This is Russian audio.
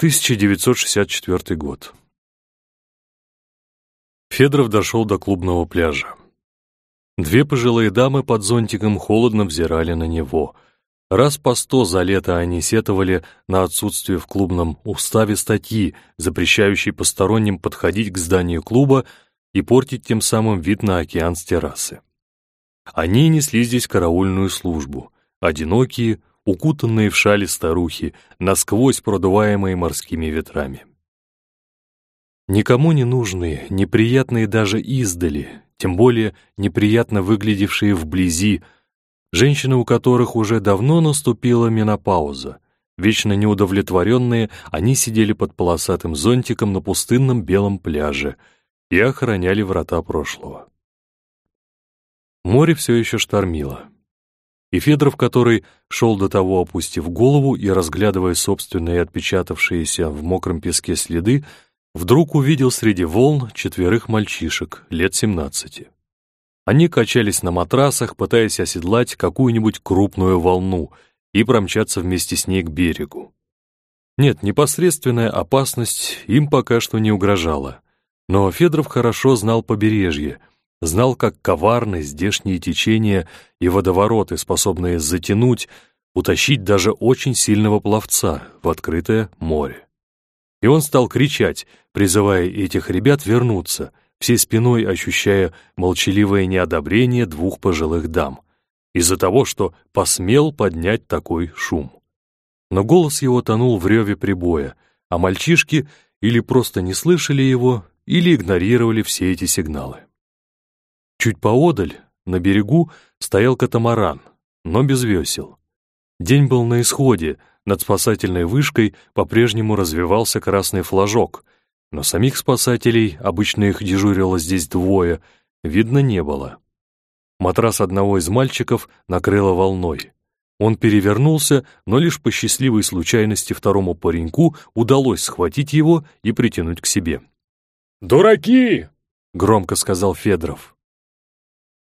1964 год. Федоров дошел до клубного пляжа. Две пожилые дамы под зонтиком холодно взирали на него. Раз по сто за лето они сетовали на отсутствие в клубном уставе статьи, запрещающей посторонним подходить к зданию клуба и портить тем самым вид на океан с террасы. Они несли здесь караульную службу, одинокие, укутанные в шали старухи, насквозь продуваемые морскими ветрами. Никому не нужные, неприятные даже издали, тем более неприятно выглядевшие вблизи, женщины, у которых уже давно наступила менопауза. Вечно неудовлетворенные, они сидели под полосатым зонтиком на пустынном белом пляже и охраняли врата прошлого. Море все еще штормило. И Федоров, который шел до того, опустив голову и разглядывая собственные отпечатавшиеся в мокром песке следы, вдруг увидел среди волн четверых мальчишек лет семнадцати. Они качались на матрасах, пытаясь оседлать какую-нибудь крупную волну и промчаться вместе с ней к берегу. Нет, непосредственная опасность им пока что не угрожала. Но Федоров хорошо знал побережье, знал, как коварны здешние течения и водовороты, способные затянуть, утащить даже очень сильного пловца в открытое море. И он стал кричать, призывая этих ребят вернуться, всей спиной ощущая молчаливое неодобрение двух пожилых дам, из-за того, что посмел поднять такой шум. Но голос его тонул в реве прибоя, а мальчишки или просто не слышали его, или игнорировали все эти сигналы. Чуть поодаль, на берегу, стоял катамаран, но без весел. День был на исходе, над спасательной вышкой по-прежнему развивался красный флажок, но самих спасателей, обычно их дежурило здесь двое, видно не было. Матрас одного из мальчиков накрыло волной. Он перевернулся, но лишь по счастливой случайности второму пареньку удалось схватить его и притянуть к себе. «Дураки!» — громко сказал Федоров.